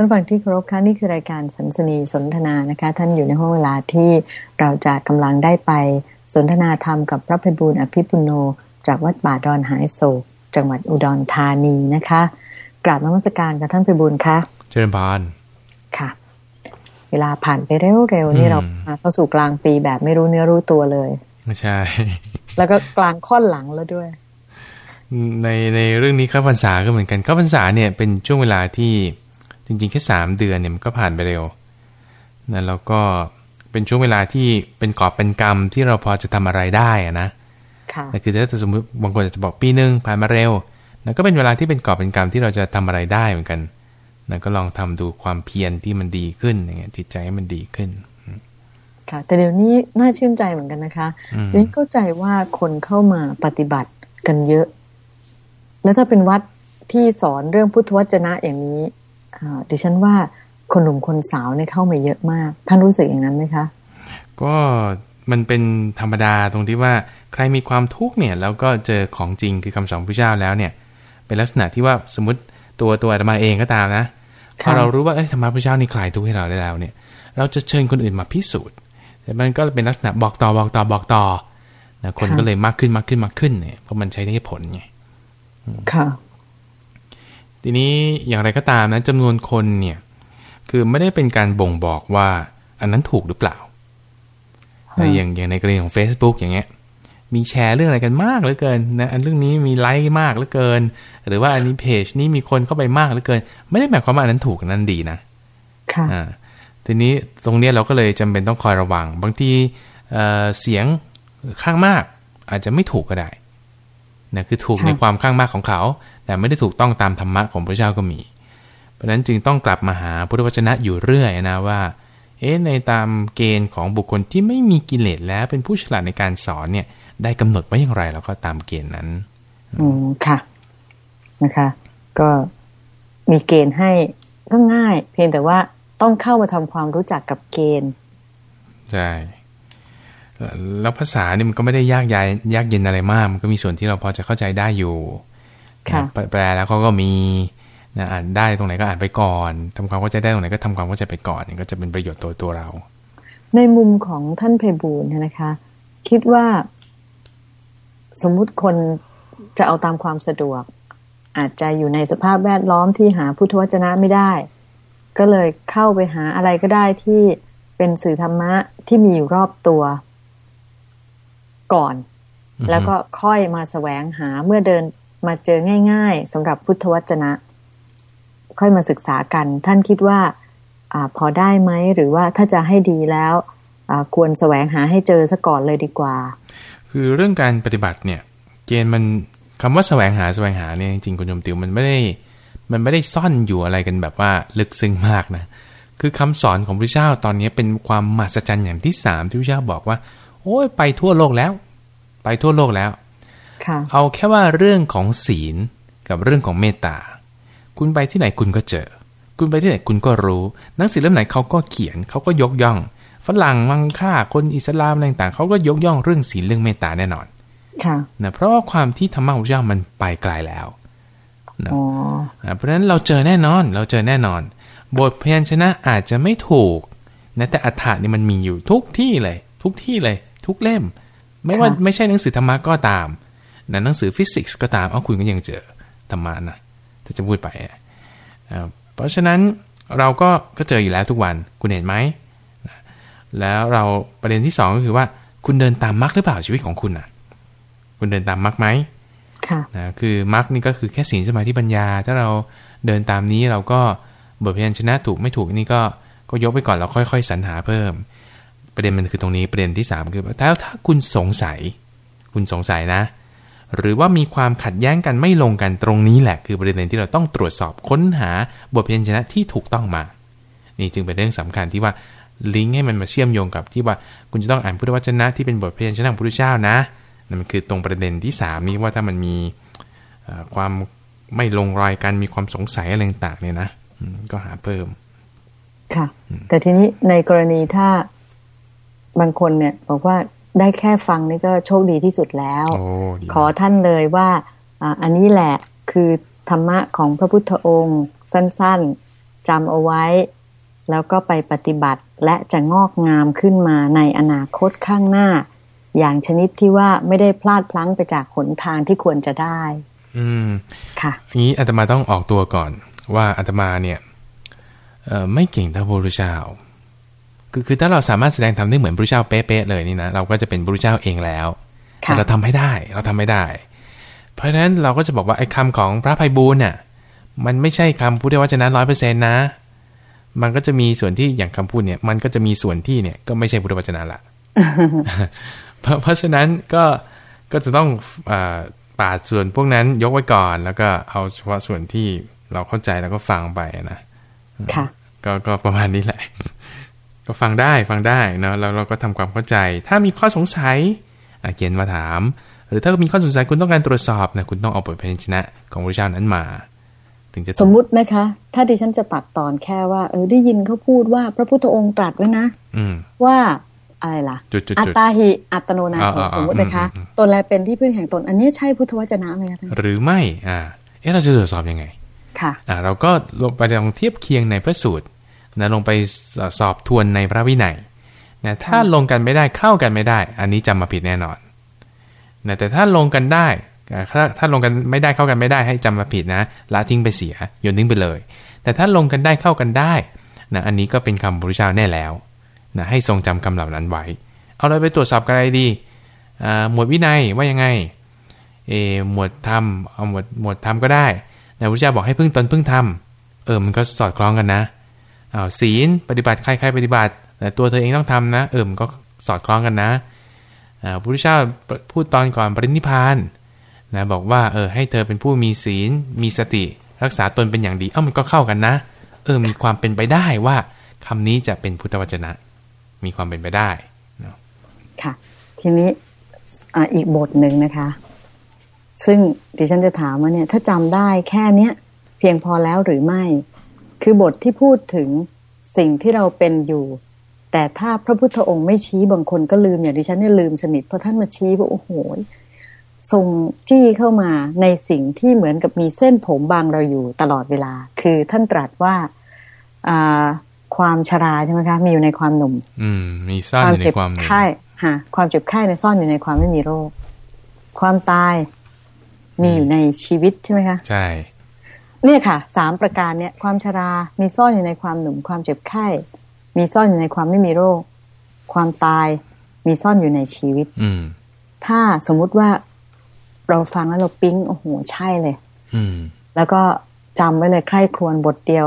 ท่านฟังที่เคารพค่ะนี่คือรายการสันสนีสนทนานะคะ ท่านอยู่ในห้องเวลาที่เราจะกำลังได้ไปสนทนาธรรมกับพระพิบูลอภิปุโน จากวัดป่าดอนหายโศก จังหวัดอุดรธานีนะคะกราบนมัสการกับท่านพิบูลค่ะเจริญพรค่ะ เวลาผ่านไปเร็วๆนี่เรามาเข้าสู่กลางปีแบบไม่รู้เนื้อรู้ตัวเลยไม่ใช่ แล้วก็กลางค่อนหลังแล้วด้วย ในในเรื่องนี้ข้าพรรษาก็เหมือนกันข้าพรรษาเนี่ยเป็นช่วงเวลาที่ จริงๆ แค่สามเดือนเนี่ยมันก็ผ่านไปเร็วนะแล้วก็เป็นช่วงเวลาที่เป็นกอบเป็นกรรมที่เราพอจะทำอะไรได้อะนะค่ะแต่คือถ้าสมมติบางคนอาจจะบอกปีหนึ่งผ่านมาเร็วนะก็เป็นเวลาที่เป็นกอบเป็นกรรมที่เราจะทำอะไรได้เหมือนกันนะก็ลองทำดูความเพียรที่มันดีขึ้นอย่างเงี้ยจิตใจให้มันดีขึ้นค่ะ แต่เดี๋ยวนี้น่าชื่นใจเหมือนกันนะคะอืมเดี๋ยวนี้เข้าใจว่าคนเข้ามาปฏิบัติกันเยอะ แล้วถ้าเป็นวัดที่สอนเรื่องพุทธวจนะอย่างนี้อ่า ดิฉันว่าคนหนุ่มคนสาวเนี่ยเข้ามาเยอะมาก ท่านรู้สึกอย่างนั้นไหมคะ ก็มันเป็นธรรมดาตรงที่ว่าใครมีความทุกข์เนี่ยแล้วก็เจอของจริงคือคำสอนพระเจ้าแล้วเนี่ย เป็นลักษณะที่ว่าสมมติตัวตัวอาตมาเองก็ตามนะพค่ะอเรารู้ว่าเอ้ยธรรมะพระเจ้านี่คลายทุกข์ให้เราได้แล้วเนี่ย เราจะเชิญคนอื่นมาพิสูจน์ แต่มันก็เป็นลักษณะบอกต่อบอกต่อบอกต่อนะคนก็เลยมากขึ้นมากขึ้นมากขึ้นเนี่ยเพราะมันใช้ได้ผลไงค่ะ ทีนี้อย่างไรก็ตามนะจำนวนคนเนี่ยคือไม่ได้เป็นการบ่งบอกว่า อันนั้นถูกหรือเปล่าแต่อย่างอย่างในกรณีของ Facebook อย่างเงี้ย มีแชร์เรื่องอะไรกันมากเหลือเกินนะอันเรื่องนี้มีไลค์มากเหลือเกิน หรือว่าอันนี้เพจนี้มีคนเข้าไปมากเหลือเกิน ไม่ได้หมายความว่าอันนั้นถูกอันนั้นดีนะค่ะอ่าทีนี้ตรงเนี้ยเราก็เลยจำเป็นต้องคอยระวัง บางทีเอ่อเสียงข้างมากอาจจะไม่ถูกก็ได้ นะคือถูกค่ะในความข้างมากของเขา แต่ไม่ได้ถูกต้องตามธรรมะของพระเจ้าก็มี เพราะฉะนั้นจึงต้องกลับมาหาพุทธวจนะอยู่เรื่อยนะว่าเอ๊ะในตามเกณฑ์ของบุคคลที่ไม่มีกิเลสแล้วเป็นผู้ฉลาดในการสอนเนี่ย ได้กำหนดไว้อย่างไรแล้วก็ตามเกณฑ์นั้นอืมค่ะนะคะ ก็มีเกณฑ์ให้ก็ง่าย เพียงแต่ว่าต้องเข้ามาทำความรู้จักกับเกณฑ์ใช่เอ่อ แล้วภาษานี่มันก็ไม่ได้ยากยายยากเย็นอะไรมาก มันก็มีส่วนที่เราพอจะเข้าใจได้อยู่ค่ะนะแปลแปลแล้วเขาก็มีนะอ่านได้ตรงไหนก็อ่านไปก่อนทำความเข้าใจได้ตรงไหนก็ทำความเข้าใจไปก่อนเนี่ยก็จะเป็นประโยชน์ตัวตัวเรา ในมุมของท่านเพบูลย์เนี่ยนะคะ คิดว่าสมมุติคนจะเอาตามความสะดวก อาจจะอยู่ในสภาพแวดล้อมที่หาพุทธวจนะไม่ได้ ก็เลยเข้าไปหาอะไรก็ได้ที่เป็นสื่อธรรมะที่มีอยู่รอบตัว ก่อนอือฮึแล้วก็ค่อยมาแสวงหาเมื่อเดินมาเจอง่ายๆสำหรับพุทธวจนะ ค่อยมาศึกษากัน ท่านคิดว่าอาพอได้ไหมหรือว่าถ้าจะให้ดีแล้วอ่าควรแสวงหาให้เจอซะก่อนเลยดีกว่า คือเรื่องการปฏิบัติเนี่ย เกณฑ์มันคำว่าแสวงหาแสวงหาเนี่ยจริงๆคุณโยมติวมันไม่ได้มันไม่ได้ซ่อนอยู่อะไรกันแบบว่าลึกซึ้งมากนะคือคำสอนของพระเจ้าตอนนี้เป็นความมหัศจรรย์อย่างที่สามที่พระเจ้าบอกว่า โอ้ยไปทั่วโลกแล้ว ไปทั่วโลกแล้วค่ะเอาแค่ว่าเรื่องของศีลกับเรื่องของเมตตา คุณไปที่ไหนคุณก็เจอ คุณไปที่ไหนคุณก็รู้หนังสือเล่มไหนเขาก็เขียนเขาก็ยกย่อง ฝรั่งมังค่าคนอิสลามอะไรต่างๆเขาก็ยกย่องเรื่องศีลเรื่องเมตตาแน่นอน ค่ะนะเพราะว่าความที่ธรรมะของพระเจ้ามันไปไกลแล้วนะอ๋ออ่าเพราะฉะนั้นเราเจอแน่นอน เราเจอแน่นอน บทพยัญชนะอาจจะไม่ถูกนะแต่อัฏฐะนี่มันมีอยู่ทุกที่เลย ทุกที่เลย ทุกเล่ม ไม่ว่าไม่ใช่หนังสือธรรมะก็ตามนะหนังสือฟิสิกส์ก็ตามเอาคุณก็ยังเจอธรรมะนะถ้าจะพูดไปอะอ่าเพราะฉะนั้นเราก็ก็เจออยู่แล้วทุกวันคุณเห็นไหมนะแล้วเราประเด็นที่สองก็คือว่า คุณเดินตามมรรคหรือเปล่าชีวิตของคุณนะคุณเดินตามมรรคไหมค่ะนะคือมรรคนี่ก็คือแค่ศีลสมาธิปัญญา ถ้าเราเดินตามนี้เราก็บทพยัญชนะถูกไม่ถูกนี่ก็ก็ยกไปก่อนแล้วค่อย ๆ สรรหาเพิ่ม ประเด็นมันคือตรงนี้ประเด็นที่สามคือถ้าถ้าคุณสงสัย คุณสงสัยนะ หรือว่ามีความขัดแย้งกันไม่ลงกันตรงนี้แหละ คือประเด็นที่เราต้องตรวจสอบค้นหาบทพยัญชนะที่ถูกต้องมา นี่จึงเป็นเรื่องสำคัญที่ว่าลิงก์ให้มันมาเชื่อมโยงกับที่ว่าคุณจะต้องอ่านพุทธวจนะที่เป็นบทพยัญชนะของพระพุทธเจ้านะนั่นมันคือตรงประเด็นที่สามนี้ว่าถ้ามันมีเอ่อความไม่ลงรอยกันมีความสงสัยอะไรต่างๆเนี่ยนะอืมก็หาเพิ่ม ค่ะ แต่ทีนี้ในกรณีถ้า บางคนเนี่ยบอกว่าได้แค่ฟังนี่ก็โชคดีที่สุดแล้วโอ้ดีขอท่านเลยว่าอ่าอันนี้แหละคือธรรมะของพระพุทธองค์ สั้นจำเอาไว้ แล้วก็ไปปฏิบัติและจะงอกงามขึ้นมาในอนาคตข้างหน้า อย่างชนิดที่ว่าไม่ได้พลาดพลั้งไปจากหนทางที่ควรจะได้ อืมค่ะอย่างนี้อาตมาต้องออกตัวก่อน ว่าอาตมาเนี่ยเอ่อไม่เก่งเท่าพระพุทธเจ้า คือคือถ้าเราสามารถแสดงทำได้เหมือนพระพุทธเจ้าเป๊ะๆเลยนี่นะเราก็จะเป็นพระพุทธเจ้าเองแล้วค่ะแต่เราทำไม่ได้เราทำไม่ได้ เพราะฉะนั้นเราก็จะบอกว่าไอ้คำของพระภัยบูลย์น่ะมันไม่ใช่คำพุทธวจนะร้อยเปอร์เซ็นต์นะ มันก็จะมีส่วนที่อย่างคำพูดเนี่ย มันก็จะมีส่วนที่เนี่ยก็ไม่ใช่พุทธวจนะละเพราะเพราะฉะนั้นก็ก็จะต้องอาปาดส่วนพวกนั้นยกไว้ก่อน แล้วก็เอาเฉพาะส่วนที่เราเข้าใจแล้วก็ฟังไปนะค่ะก็ก็ประมาณนี้แหละ ก็ฟังได้ฟังได้เนาะแล้วเราก็ทำความเข้าใจ ถ้ามีข้อสงสัยอะเขียนมาถาม หรือถ้ามีข้อสงสัยคุณต้องการตรวจสอบนะคุณต้องเอาบทพยัญชนะของพระเจ้านั้นมา ถึงจะสมมุตินะคะ ถ้าดิฉันจะตัดตอนแค่ว่า เออได้ยินเขาพูดว่าพระพุทธองค์ตรัสไว้นะอืมว่าอะไรล่ะจุดจุดอัตจุดตาหิอัตโนนาอ่าโถอ่าอ่าสมมตินะคะอืมอืมตนแลเป็นที่พึ่งแห่งตน อันนี้ใช่พุทธวจนะไหมคะท่านหรือไม่อ่าเอ๊ะเราจะตรวจสอบยังไง ค่ะ อ่า เราก็ลงไปลองเทียบเคียงในพระสูตร นะลงไปสสอบทวนในพระวินัยนะถ้าลงกันไม่ได้เข้ากันไม่ได้ อันนี้จำมาผิดแน่นอนนะแต่ถ้าลงกันได้ถ้าถ้าลงกันไม่ได้เข้ากันไม่ได้ให้จำมาผิดนะละทิ้งไปเสียโยนทิ้งไปเลย แต่ถ้าลงกันได้เข้ากันได้นะอันนี้ก็เป็นคำพระพุทธเจ้าแน่แล้วนะให้ทรงจำคำเหล่านั้นไว้ เอาเราไปตรวจสอบกันอะไรดี หมวดวินัยว่ายังไง เอหมวดธรรม เอาหมวดหมวดธรรมก็ได้นะพระพุทธเจ้าบอกให้พึ่งตนพึ่งธรรม เออ มันก็สอดคล้องกันนะ อ้าวศีลปฏิบัติใครใครปฏิบัติ แต่ตัวเธอเองต้องทำนะ เออมันก็สอดคล้องกันนะอ่าพระพุทธเจ้าพูดตอนก่อนปรินิพานนะบอกว่าเออให้เธอเป็นผู้มีศีลมีสติ รักษาตนเป็นอย่างดีเอ้ามันก็เข้ากันนะ เออมีความเป็นไปได้ว่าคำนี้จะเป็นพุทธวจนะ มีความเป็นไปได้นะค่ะ ทีนี้อ่าอีกบทหนึ่งนะคะ ซึ่งดิฉันจะถามว่าเนี่ย ถ้าจำได้แค่เนี้ยเพียงพอแล้วหรือไม่ คือบทที่พูดถึงสิ่งที่เราเป็นอยู่ แต่ถ้าพระพุทธองค์ไม่ชี้บางคนก็ลืมอย่างดิฉันเนี่ยลืมสนิทเพราะท่านมาชี้ว่าโอ้โหทรงจี้เข้ามาในสิ่งที่เหมือนกับมีเส้นผมบางเราอยู่ตลอดเวลา คือท่านตรัสว่าอ่าความชราใช่ไหมคะ มีอยู่ในความหนุ่ม อืม มีซ่อนอยู่ในเจ็บความหนึ่งไข้ฮะความเจ็บไข้ในยซ่อนอยู่ในความไม่มีโรค ความตายมีอยู่ในชีวิตใช่ไหมคะ ใช่ เนี่ยค่ะสามประการเนี่ยความชรา มีซ่อนอยู่ในความหนุ่มความเจ็บไข้ มีซ่อนอยู่ในความไม่มีโรค ความตายมีซ่อนอยู่ในชีวิต อืมถ้าสมมุติว่าเราฟังแล้วเราปิ๊งโอ้โหใช่เลย อืมแล้วก็จำไว้เลยใคร่ครวญบทเดียว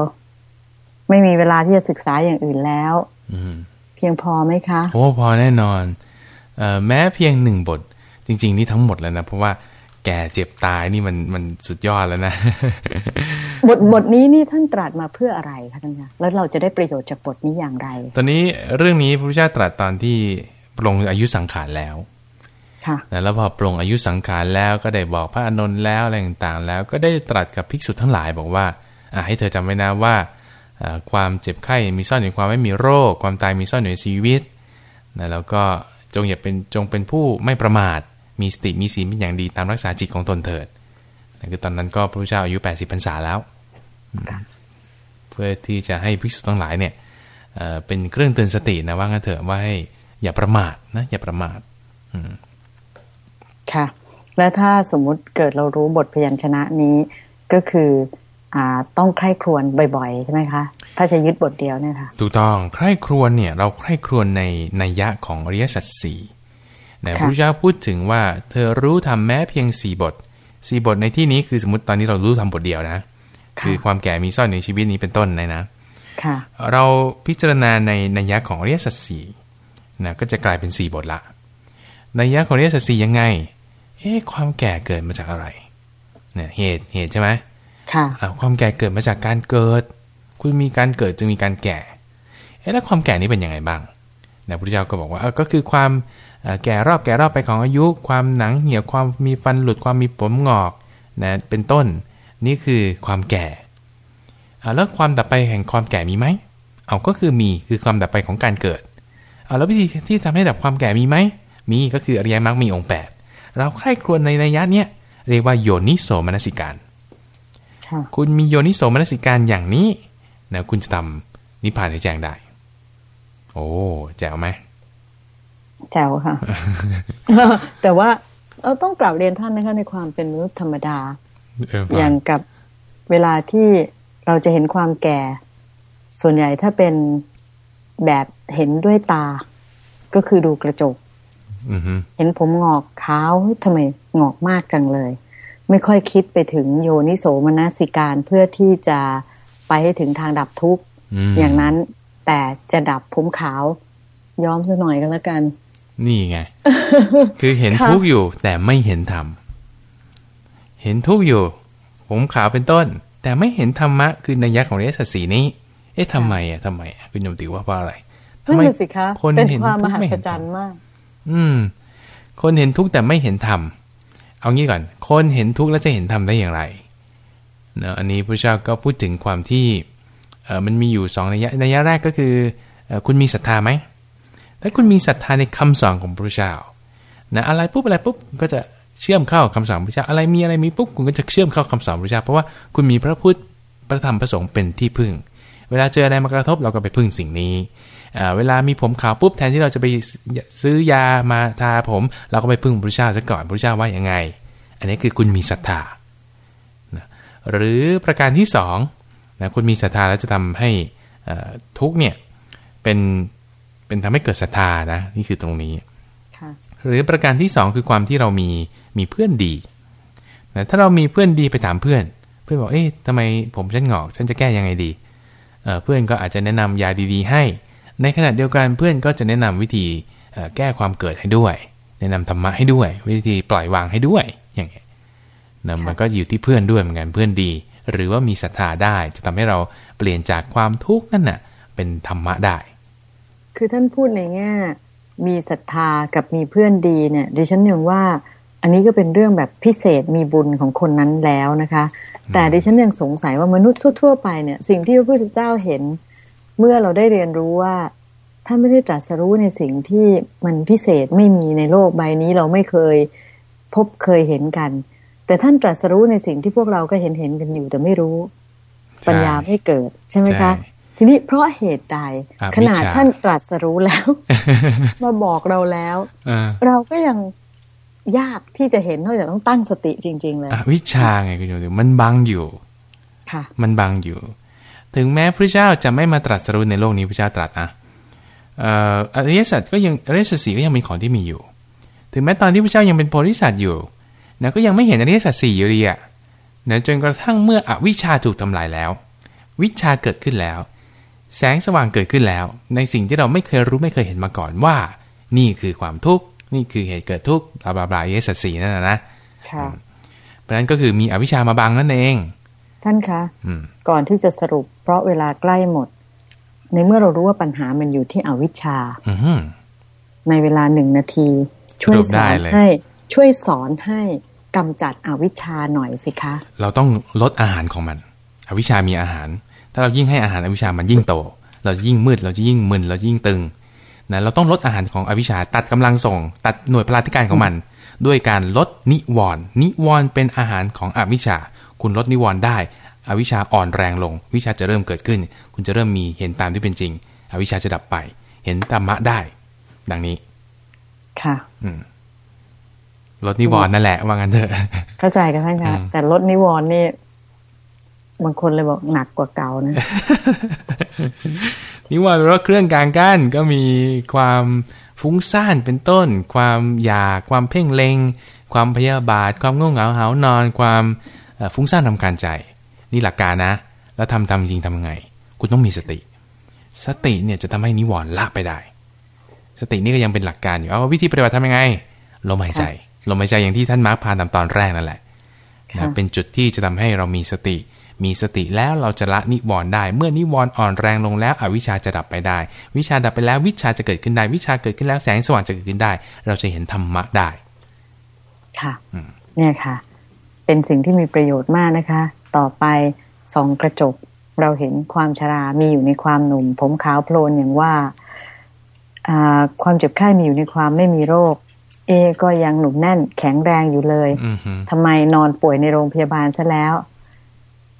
ไม่มีเวลาที่จะศึกษาอย่างอื่นแล้ว อืมเพียงพอไหมคะโอ้พอแน่นอนเอ่อแม้เพียงหนึ่งบท จริง ๆ นี่ทั้งหมดแล้วนะเพราะว่า แก่เจ็บตายนี่มันมันสุดยอดแล้วนะ บทบทนี้นี่ท่านตรัสมาเพื่ออะไรคะท่านคะแล้วเราจะได้ประโยชน์จากบทนี้อย่างไร ตอนนี้เรื่องนี้พระพุทธเจ้าตรัสตอนที่ปรงอายุสังขารแล้วค่ะนะแล้วพอปรงอายุสังขารแล้วก็ได้บอกพระอานนท์แล้วอะไรต่างๆ แล้วก็ได้ตรัสกับภิกษุทั้งหลายบอกว่าอะให้เธอจำไว้นะว่าอ่าความเจ็บไข้มีซ่อนอยู่ในความไม่มีโรค ความตายมีซ่อนอยู่ในชีวิตนะแล้วก็จงอย่าเป็นจงเป็นผู้ไม่ประมาท มีสติมีศีลเป็นอย่างดีตามรักษาจิตของตนเถิดนั่นคือตอนนั้นก็พระพุทธเจ้าอายุ 80พรรษาแล้วอืมเพื่อที่จะให้ภิกษุทั้งหลายเนี่ยเอ่อเป็นเครื่องเตือนสตินะว่างั้นเถอะว่าให้อย่าประมาทนะอย่าประมาทอืมค่ะ แล้วถ้าสมมุติเกิดเรารู้บทพยัญชนะนี้ก็คืออ่าต้องใคร่ครวญบ่อยๆ ใช่ไหมคะ ถ้าจะยึดบทเดียวเนี่ยค่ะถูกต้องใคร่ครวญเนี่ย เราใคร่ครวญในนัยยะของอริยสัจสี่ นะค่ะพระพุทธเจ้าพูดถึงว่าเธอรู้ทำแม้เพียงสี่บทสี่บทในที่นี้คือสมมติตอนนี้เรารู้ทำบทเดียวนะ คือความแก่มีซ่อนในชีวิตนี้เป็นต้นนะนะค่ะเราพิจารณาในนัยยะของอริยสัจสี่นะก็จะกลายเป็นสี่บทละนัยยะของอริยสัจสี่ยังไง เอ๊ะความแก่เกิดมาจากอะไรเนี่ยเหตุเหตุใช่ไหมค่ะอ่าความแก่เกิดมาจากการเกิด คุณมีการเกิดจึงมีการแก่ เอ๊ะแล้วความแก่นี้เป็นยังไงบ้างนะพระพุทธเจ้าก็บอกว่าเออก็คือความเอ่อ แก่รอบแก่รอบไปของอายุ ความหนังเหี่ยวความมีฟันหลุดความมีผมงอกนะเป็นต้น นี่คือความแก่อ่าแล้วความดับไปแห่งความแก่มีไหมเอาก็คือมีคือความดับไปของการเกิดเอาแล้ววิธีที่ทำให้ดับความแก่มีไหมมีก็คืออริยมรรคมีองค์แปดเราใคร่ครวญในระยะเนี้ยเรียกว่าโยนิโสมนสิการค่ะคุณมีโยนิโสมนสิการอย่างนี้นะคุณจะทำนิพพานให้แจ้งได้ โอ้แจ๋วไหม แจ๋วค่ะ แต่ว่าเราต้องกลับเรียนท่านนะคะในความเป็นมนุษย์ธรรมดาเอออย่างกับเวลาที่เราจะเห็นความแก่ ส่วนใหญ่ถ้าเป็นแบบเห็นด้วยตา ก็คือดูกระจกอือฮึเห็นผมงอกขาวเฮ้ยทำไมงอกมากจังเลย ไม่ค่อยคิดไปถึงโยนิโสมนสิการเพื่อที่จะไปให้ถึงทางดับทุกข์มอย่างนั้นแต่จะดับผมขาวย้อมซะหน่อยก็แล้วกัน นี่ไง คือเห็นค่ะทุกข์อยู่แต่ไม่เห็นธรรม เห็นทุกข์อยู่ ผมขาวเป็นต้น แต่ไม่เห็นธรรมะ คือนัยยะของเรสสีนี้ เอ๊ะทำไมอะทำไมอะคุณโยมติว่าเพราะอะไรทำนั่นไมน่ะสิคะคนเป็นเห็นความทุมกข์หัไม่ศเห็นจธรรรรมย์มาก อืม คนเห็นทุกข์แต่ไม่เห็นธรรม เอางี้ก่อน คนเห็นทุกข์แล้วจะเห็นธรรมได้อย่างไรเนอะอันนี้พระเจ้าก็พูดถึงความที่ เออมันมีอยู่สองนัยยะนัยยะแรกก็คือเอ่อคุณมีศรัทธาไหม ถ้าคุณมีศรัทธาในคำสอนของพระเจ้านะอะไรปุ๊บอะไรปุ๊บก็จะเชื่อมเข้าคำสอนพระเจ้าอะไรมีอะไรมีปุ๊บคุณก็จะเชื่อมเข้าคำสอนพระเจ้าเพราะว่าคุณมีพระพุทธพระธรรมพระสงฆ์เป็นที่พึ่ง เวลาเจออะไรมากระทบเราก็ไปพึ่งสิ่งนี้เวลามีผมขาวปุ๊บแทนที่เราจะไปซื้อยามาทาผม เราก็ไปพึ่งพระเจ้าซะก่อนพระเจ้าว่ายังไง อันนี้คือคุณมีศรัทธาหรือประการที่สองนะคุณมีศรัทธาแล้วจะทำให้ทุกเนี่ยเป็น เป็นทำให้เกิดศรัทธานะ นี่คือตรงนี้ค่ะหรือประการที่สองคือความที่เรามีมีเพื่อนดีนะถ้าเรามีเพื่อนดีไปถามเพื่อน เพื่อนบอกเอ๊ะทำไมผมฉันงอก ฉันจะแก้ยังไงดีเอ่อเพื่อนก็อาจจะแนะนำยาดีๆ ให้ ในขณะเดียวกันเพื่อนก็จะแนะนำวิธีเอ่อแก้ความเกิดให้ด้วย แนะนำธรรมะให้ด้วย วิธีปล่อยวางให้ด้วยอย่างเงี้ยนะมันก็อยู่ที่เพื่อนด้วยเหมือนกันเพื่อนดี หรือว่ามีศรัทธาได้ จะทำให้เราเปลี่ยนจากความทุกข์นั่นน่ะเป็นธรรมะได้ คือท่านพูดในแง่ มีศรัทธากับมีเพื่อนดีเนี่ย ดิฉันยังว่า อันนี้ก็เป็นเรื่องแบบพิเศษมีบุญของคนนั้นแล้วนะคะ แต่ดิฉันยังสงสัยว่ามนุษย์ทั่ว ๆ ไปเนี่ย สิ่งที่พระพุทธเจ้าเห็น เมื่อเราได้เรียนรู้ว่าท่านไม่ได้ตรัสรู้ในสิ่งที่มันพิเศษไม่มีในโลกใบนี้เราไม่เคยพบเคยเห็นกัน แต่ท่านตรัสรู้ในสิ่งที่พวกเราก็เห็นเห็นกันอยู่แต่ไม่รู้ใช่ปัญญาไม่เกิดใช่ไหมคะใช่ ทีนี้เพราะเหตุใดอวิชชาขนาดท่านตรัสรู้แล้ว มาบอกเราแล้วอ่าเราก็ยังยากที่จะเห็นนอกจากต้องตั้งสติจริง ๆ เลยอวิชชาไงคุณโยมติมันบังอยู่ค่ะมันบังอยู่ ถึงแม้พระเจ้าจะไม่มาตรัสรู้ในโลกนี้พระเจ้าตรัสนะเอ่ออริยสัจก็ยังอริยสัจสี่ก็ยังเป็นของที่มีอยู่ ถึงแม้ตอนที่พระเจ้ายังเป็นโพธิสัตว์อยู่นะก็ยังไม่เห็นอริยสัจสี่อยู่ดีอะนะจนกระทั่งเมื่ออวิชชาถูกทำลายแล้ว วิชาเกิดขึ้นแล้ว แสงสว่างเกิดขึ้นแล้ว ในสิ่งที่เราไม่เคยรู้ไม่เคยเห็นมาก่อนว่า นี่คือความทุกข์ นี่คือเหตุเกิดทุกข์บลาบลาบลาอริยสัจสี่นั่นนะนะค่ะเพราะฉะนั้นก็คือมีอวิชชามาบังนั่นเอง ท่านคะอืมก่อนที่จะสรุป เพราะเวลาใกล้หมด ในเมื่อเรารู้ว่าปัญหามันอยู่ที่อวิชชาอือหือในเวลาหนึ่งนาที ช่วยสรุปสได้อนเลยให้ ช่วยสอนให้กำจัดอวิชชาหน่อยสิคะ เราต้องลดอาหารของมัน อวิชามีอาหาร ถ้าเรายิ่งให้อาหารอวิชามันยิ่งโต เราจะยิ่งมืด เราจะยิ่งมึน เราจะยิ่งตึงนะเราต้องลดอาหารของอวิชชาตัดกำลังส่ง ตัดหน่วยพลาธิการของมัน ด้วยการลดนิวรณ์นิวรณ์เป็นอาหารของอวิชชา คุณลดนิวรณ์ได้ อวิชชาอ่อนแรงลง วิชาจะเริ่มเกิดขึ้น คุณจะเริ่มมีเห็นตามที่เป็นจริง อวิชชาจะดับไป เห็นธรรมะได้ ดังนี้ ค่ะ อืมลดนิวรณ์นั่นแหละว่างั้นเถอะ เข้าใจกันท่านคะอืมแต่ลดนิวรณ์นี่ บางคนเลยบอกหนักกว่าเก่านะนิวรณ์แปลว่าเครื่องกลางกั้นก็มีความฟุ้งซ่านเป็นต้น ความอยากความเพ่งเล็ง ความพยาบาท ความง่วงเหงาหาวนอน ความเอ่อฟุ้งซ่านทำการใจ นี่หลักการนะ แล้วทำทำจริงทำยังไง คุณต้องมีสติ สติเนี่ยจะทำให้นิวรณ์ละไปได้ สตินี่ก็ยังเป็นหลักการอยู่เอาวิธีปฏิบัติทำยังไงลมหายใจลมหายใจอย่างที่ท่านมาร์คพานทำตอนแรกนั่นแหละค่ะนะเป็นจุดที่จะทำให้เรามีสติ มีสติแล้วเราจะละนิวรณ์ได้ เมื่อนิวรณ์อ่อนแรงลงแล้วอวิชชาจะดับไปได้ วิชาดับไปแล้ววิชาจะเกิดขึ้นได้ วิชาเกิดขึ้นแล้วแสงสว่างจะเกิดขึ้นได้ เราจะเห็นธรรมะได้ ค่ะอืมเนี่ยค่ะ เป็นสิ่งที่มีประโยชน์มากนะคะ ต่อไปสองกระจกเราเห็นความชรา มีอยู่ในความหนุ่ม ผมขาวโพลนอย่างว่าอ่า ความเจ็บไข้มีอยู่ในความไม่มีโรค เอ ก็ยังหนุ่มแน่นแข็งแรงอยู่เลยอือฮึทำไมนอนป่วยในโรงพยาบาลซะแล้ว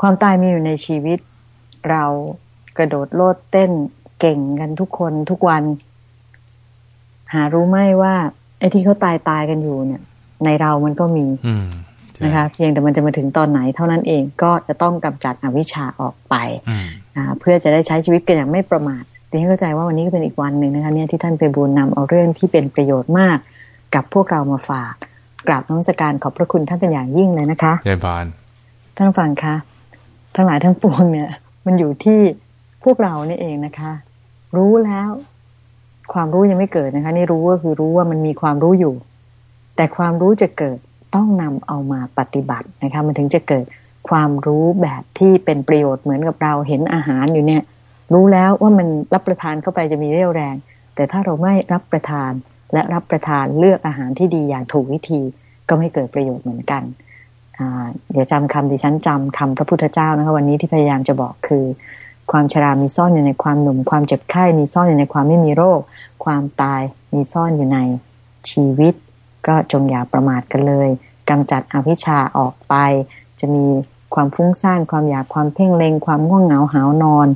ความตายมีอยู่ในชีวิต เรากระโดดโลดเต้นเก่งกันทุกคนทุกวัน หารู้ไหมว่าไอ้ที่เขาตายตายกันอยู่เนี่ย ในเรามันก็มีอืมนะคะเพียงแต่มันจะมาถึงตอนไหนเท่านั้นเองก็จะต้องกำจัดอวิชชาออกไปอืมอ่าเพื่อจะได้ใช้ชีวิตกันอย่างไม่ประมาทดิฉันเข้าใจว่าวันนี้ก็เป็นอีกวันหนึ่งนะคะเนี่ยที่ท่านไปบูรณนำเอาเรื่องที่เป็นประโยชน์มาก กับพวกเรามาฝากกราบน้อมสกการขอบพระคุณท่านเป็นอย่างยิ่งเลยนะคะเจริญพรท่านผู้ฟังคะ ทั้งหลายทั้งปวงเนี่ย มันอยู่ที่พวกเรานี่เองนะคะ รู้แล้ว ความรู้ยังไม่เกิดนะคะ นี่รู้ก็คือรู้ว่ามันมีความรู้อยู่ แต่ความรู้จะเกิดต้องนำเอามาปฏิบัตินะคะ มันถึงจะเกิดความรู้แบบที่เป็นประโยชน์เหมือนกับเราเห็นอาหารอยู่เนี่ย รู้แล้วว่ามันรับประทานเข้าไปจะมีเรี่ยวแรง แต่ถ้าเราไม่รับประทานและรับประทานเลือกอาหารที่ดีอย่างถูกวิธีก็ไม่เกิดประโยชน์เหมือนกัน อย่าจำคำดิฉันจำคำพระพุทธเจ้านะคะวันนี้ที่พยายามจะบอกคือ ความชรามีซ่อนอยู่ในความหนุ่ม ความเจ็บไข้มีซ่อนอยู่ในความไม่มีโรค ความตายมีซ่อนอยู่ในชีวิต ก็จงอย่าประมาทกันเลยกำจัดอวิชาออกไป จะมีความฟุ้งซ่านความอยากความเพ่งเลงความง่วงเหงาหาวนอน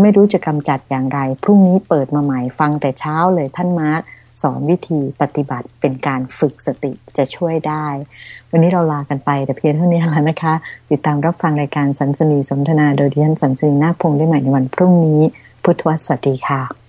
ไม่รู้จะกำจัดอย่างไร พรุ่งนี้เปิดมาใหม่ฟังแต่เช้าเลยท่านมาร์ สอนวิธีปฏิบัติเป็นการฝึกสติจะช่วยได้ วันนี้เราลากันไปแต่เพียงเท่านี้แล้วนะคะ ติดตามรับฟังรายการสันสนีสนทนาโดยดิฉันสันสนีนาคพงษ์ได้ใหม่ในวันพรุ่งนี้ พุทธวสวัสดีค่ะ